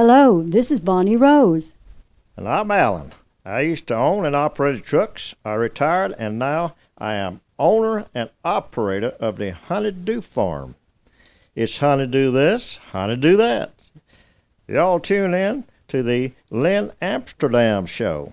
Hello, this is Bonnie Rose. And I'm Alan. I used to own and operate trucks. I retired and now I am owner and operator of the Honeydew Farm. It's honeydew this, honeydew that. Y'all tune in to the Len Amsterdam Show.